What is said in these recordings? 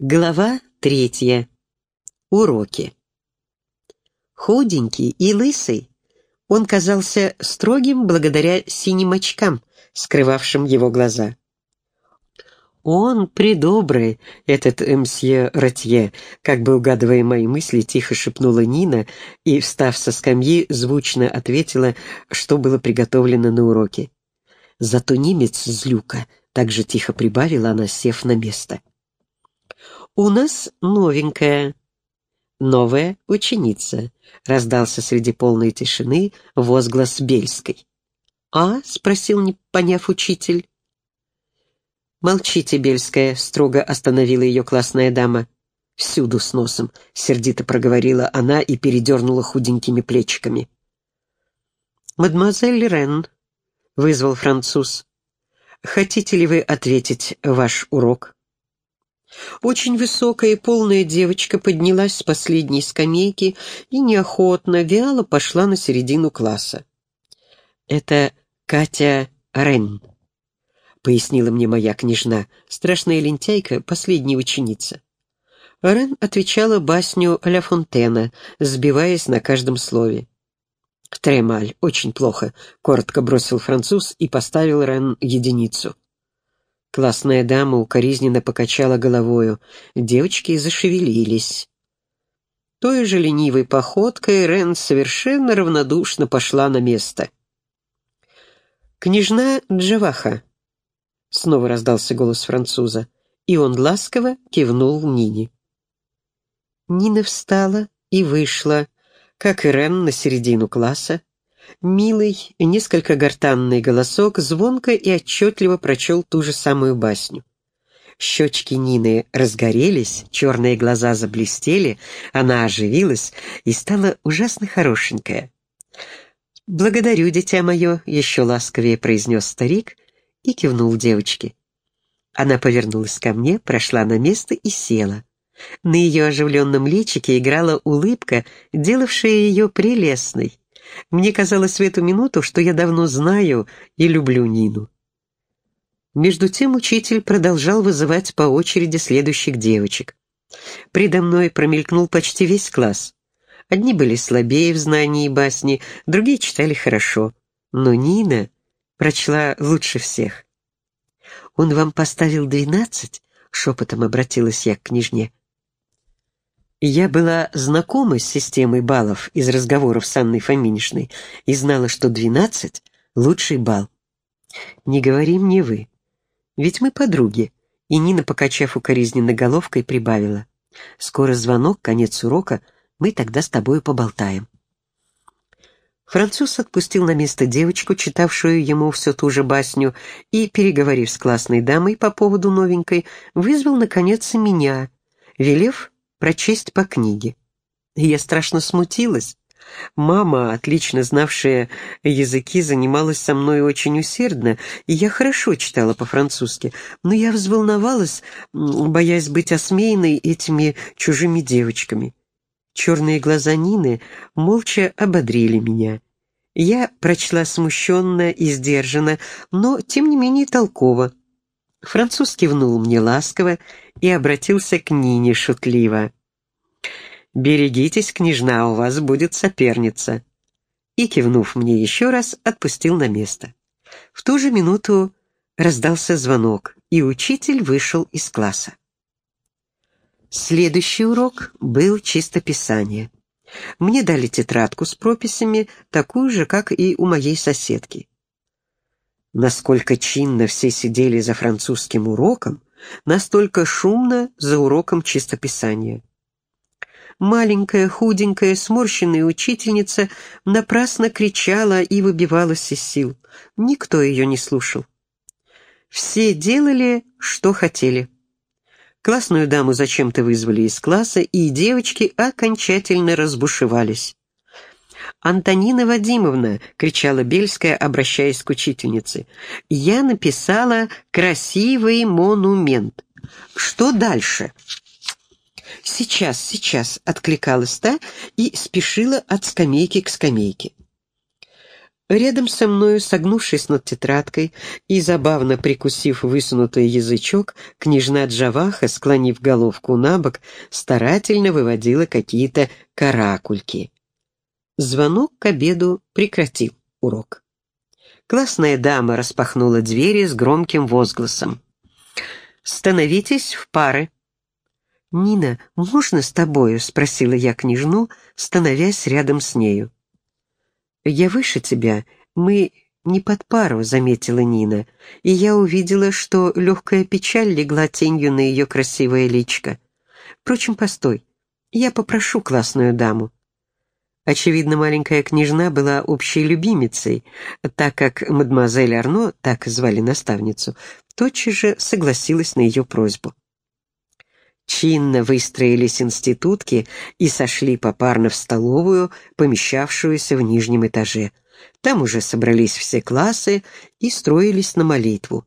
Глава третья. Уроки. Худенький и лысый, он казался строгим благодаря синим очкам, скрывавшим его глаза. «Он придобрый, этот мсье Ротье», как бы угадывая мои мысли, тихо шепнула Нина и, встав со скамьи, звучно ответила, что было приготовлено на уроке. «Зато немец злюка», — так же тихо прибавила она, сев на место. «У нас новенькая, новая ученица», — раздался среди полной тишины возглас Бельской. «А?» — спросил, не поняв учитель. «Молчите, Бельская», — строго остановила ее классная дама. «Всюду с носом», — сердито проговорила она и передернула худенькими плечиками. «Мадемуазель Рен», — вызвал француз, — «хотите ли вы ответить ваш урок?» Очень высокая и полная девочка поднялась с последней скамейки и неохотно, вяло пошла на середину класса. «Это Катя Рен», — пояснила мне моя княжна, страшная лентяйка, последняя ученица. Рен отвечала басню Ля Фонтена, сбиваясь на каждом слове. «Тремаль, очень плохо», — коротко бросил француз и поставил Рен единицу. Классная дама укоризненно покачала головою. Девочки зашевелились. Той же ленивой походкой Рен совершенно равнодушно пошла на место. «Княжна Джаваха», — снова раздался голос француза, и он ласково кивнул Нине. Нина встала и вышла, как и Рен на середину класса, Милый, несколько гортанный голосок звонко и отчетливо прочел ту же самую басню. Щечки Нины разгорелись, черные глаза заблестели, она оживилась и стала ужасно хорошенькая. «Благодарю, дитя мое», — еще ласковее произнес старик и кивнул девочке. Она повернулась ко мне, прошла на место и села. На ее оживленном личике играла улыбка, делавшая ее прелестной. Мне казалось в эту минуту, что я давно знаю и люблю Нину. Между тем учитель продолжал вызывать по очереди следующих девочек. Предо мной промелькнул почти весь класс. Одни были слабее в знании басни, другие читали хорошо. Но Нина прочла лучше всех. «Он вам поставил двенадцать?» — шепотом обратилась я к княжне. Я была знакома с системой баллов из разговоров с Анной Фоминишной и знала, что двенадцать — лучший балл. Не говори мне вы, ведь мы подруги. И Нина, покачав укоризненно головкой, прибавила. Скоро звонок, конец урока, мы тогда с тобою поболтаем. Француз отпустил на место девочку, читавшую ему все ту же басню, и, переговорив с классной дамой по поводу новенькой, вызвал, наконец, и меня, велев прочесть по книге. я страшно смутилась. Мама, отлично знавшая языки, занималась со мной очень усердно, и я хорошо читала по-французски, но я взволновалась, боясь быть осмеянной этими чужими девочками. Черные глаза Нины молча ободрили меня. Я прочла смущенно и сдержанно, но, тем не менее, толково. Француз кивнул мне ласково и обратился к Нине шутливо. «Берегитесь, княжна, у вас будет соперница». И, кивнув мне еще раз, отпустил на место. В ту же минуту раздался звонок, и учитель вышел из класса. Следующий урок был чистописание. Мне дали тетрадку с прописями, такую же, как и у моей соседки. Насколько чинно все сидели за французским уроком, настолько шумно за уроком чистописания. Маленькая, худенькая, сморщенная учительница напрасно кричала и выбивалась из сил. Никто ее не слушал. Все делали, что хотели. Классную даму зачем-то вызвали из класса, и девочки окончательно разбушевались. «Антонина Вадимовна!» — кричала Бельская, обращаясь к учительнице. «Я написала красивый монумент. Что дальше?» «Сейчас, сейчас!» — откликалась та и спешила от скамейки к скамейке. Рядом со мною, согнувшись над тетрадкой и забавно прикусив высунутый язычок, княжна Джаваха, склонив головку на бок, старательно выводила какие-то каракульки. Звонок к обеду прекратил урок. Классная дама распахнула двери с громким возгласом. «Становитесь в пары». «Нина, можно с тобою?» — спросила я княжну, становясь рядом с нею. «Я выше тебя, мы не под пару», — заметила Нина, и я увидела, что легкая печаль легла тенью на ее красивое личко. «Впрочем, постой, я попрошу классную даму». Очевидно, маленькая княжна была общей любимицей, так как мадемуазель Арно, так звали наставницу, тотчас же согласилась на ее просьбу. Чинно выстроились институтки и сошли попарно в столовую, помещавшуюся в нижнем этаже. Там уже собрались все классы и строились на молитву.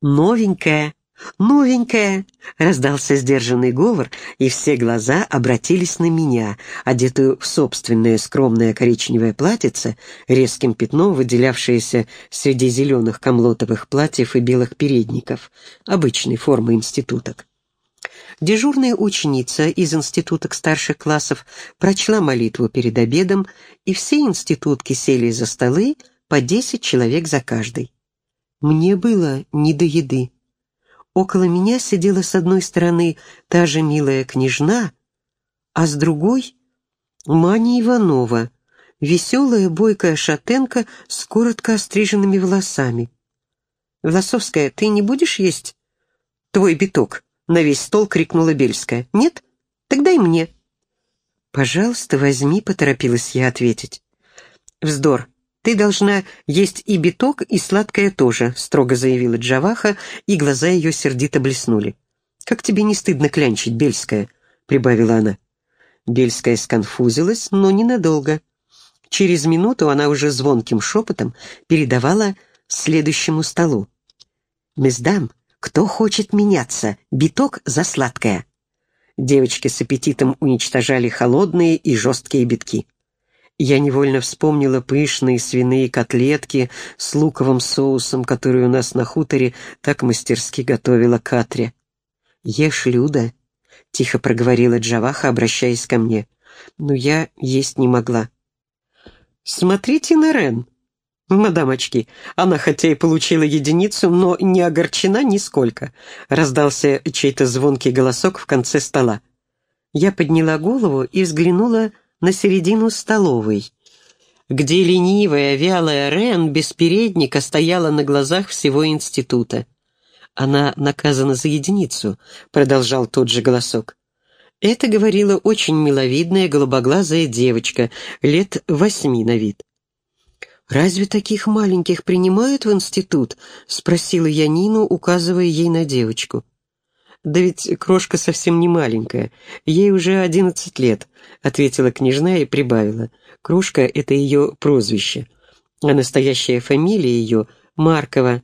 «Новенькая, новенькая!» — раздался сдержанный говор, и все глаза обратились на меня, одетую в собственное скромное коричневое платьице, резким пятном выделявшееся среди зеленых комлотовых платьев и белых передников, обычной формы институток. Дежурная ученица из институток старших классов прочла молитву перед обедом, и все институтки сели за столы по десять человек за каждой. Мне было не до еды. Около меня сидела с одной стороны та же милая княжна, а с другой — Маня Иванова, веселая бойкая шатенка с коротко остриженными волосами. «Власовская, ты не будешь есть твой биток?» На весь стол крикнула Бельская. «Нет? Тогда и мне». «Пожалуйста, возьми», — поторопилась я ответить. «Вздор. Ты должна есть и биток, и сладкое тоже», — строго заявила Джаваха, и глаза ее сердито блеснули. «Как тебе не стыдно клянчить, Бельская?» — прибавила она. Бельская сконфузилась, но ненадолго. Через минуту она уже звонким шепотом передавала следующему столу. «Мездам, кто хочет меняться? Биток за сладкое. Девочки с аппетитом уничтожали холодные и жесткие битки. Я невольно вспомнила пышные свиные котлетки с луковым соусом, которые у нас на хуторе так мастерски готовила Катря. «Ешь, Люда», — тихо проговорила Джаваха, обращаясь ко мне. Но я есть не могла. «Смотрите на Рен», «Мадам очки, она хотя и получила единицу, но не огорчена нисколько», — раздался чей-то звонкий голосок в конце стола. Я подняла голову и взглянула на середину столовой, где ленивая, вялая Рен без передника стояла на глазах всего института. «Она наказана за единицу», — продолжал тот же голосок. Это говорила очень миловидная голубоглазая девочка, лет восьми на вид. «Разве таких маленьких принимают в институт?» — спросила я Нину, указывая ей на девочку. «Да ведь крошка совсем не маленькая, ей уже одиннадцать лет», — ответила княжна и прибавила. «Крошка — это ее прозвище, а настоящая фамилия ее — Маркова.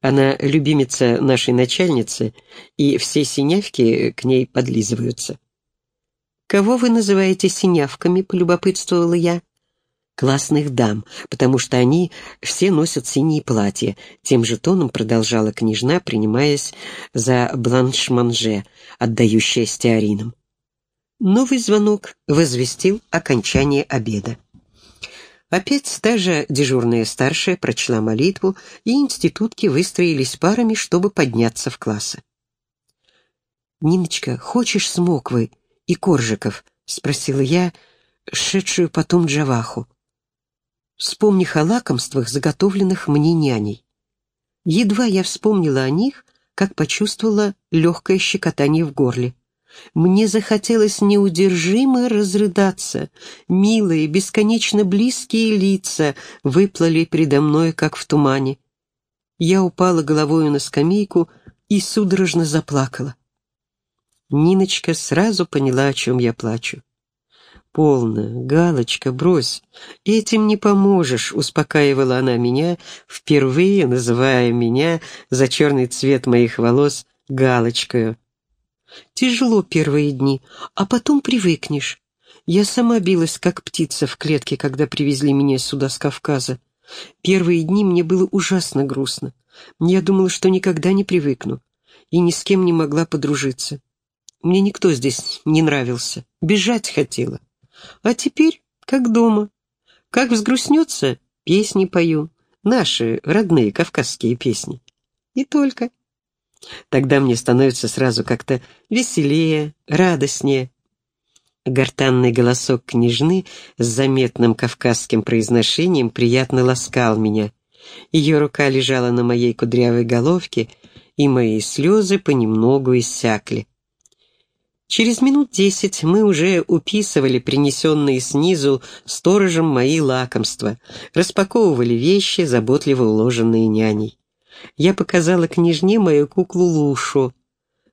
Она любимица нашей начальницы, и все синявки к ней подлизываются». «Кого вы называете синявками?» — полюбопытствовала я классных дам, потому что они все носят синие платья. Тем же тоном продолжала княжна, принимаясь за бланш-манже, отдающая стеарином. Новый звонок возвестил окончание обеда. Опять та же дежурная старшая прочла молитву, и институтки выстроились парами, чтобы подняться в классы. «Ниночка, хочешь смоквы и коржиков?» — спросила я, шедшую потом Джаваху вспомних о лакомствах, заготовленных мне няней. Едва я вспомнила о них, как почувствовала легкое щекотание в горле. Мне захотелось неудержимо разрыдаться. Милые, бесконечно близкие лица выплыли передо мной, как в тумане. Я упала головою на скамейку и судорожно заплакала. Ниночка сразу поняла, о чем я плачу. «Полно, Галочка, брось. Этим не поможешь», — успокаивала она меня, впервые называя меня за черный цвет моих волос Галочкою. «Тяжело первые дни, а потом привыкнешь. Я сама билась, как птица в клетке, когда привезли меня сюда с Кавказа. Первые дни мне было ужасно грустно. Я думала, что никогда не привыкну, и ни с кем не могла подружиться. Мне никто здесь не нравился, бежать хотела. А теперь как дома. Как взгрустнется, песни пою, наши родные кавказские песни. И только. Тогда мне становится сразу как-то веселее, радостнее. Гортанный голосок княжны с заметным кавказским произношением приятно ласкал меня. Ее рука лежала на моей кудрявой головке, и мои слезы понемногу иссякли. Через минут десять мы уже уписывали принесенные снизу сторожем мои лакомства, распаковывали вещи, заботливо уложенные няней. Я показала княжне мою куклу Лушу,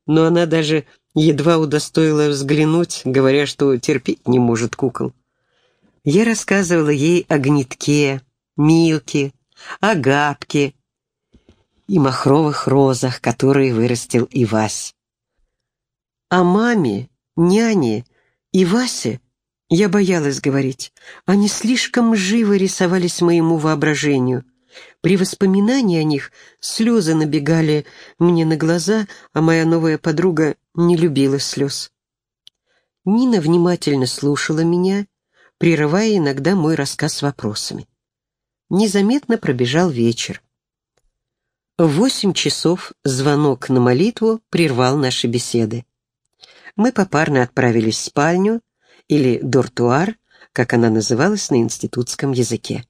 но она даже едва удостоила взглянуть, говоря, что терпеть не может кукол. Я рассказывала ей о гнетке, милке, о габке и махровых розах, которые вырастил Ивась. О маме, няне и Васе я боялась говорить. Они слишком живо рисовались моему воображению. При воспоминании о них слезы набегали мне на глаза, а моя новая подруга не любила слез. Нина внимательно слушала меня, прерывая иногда мой рассказ вопросами. Незаметно пробежал вечер. В восемь часов звонок на молитву прервал наши беседы. Мы попарно отправились в спальню, или дортуар, как она называлась на институтском языке.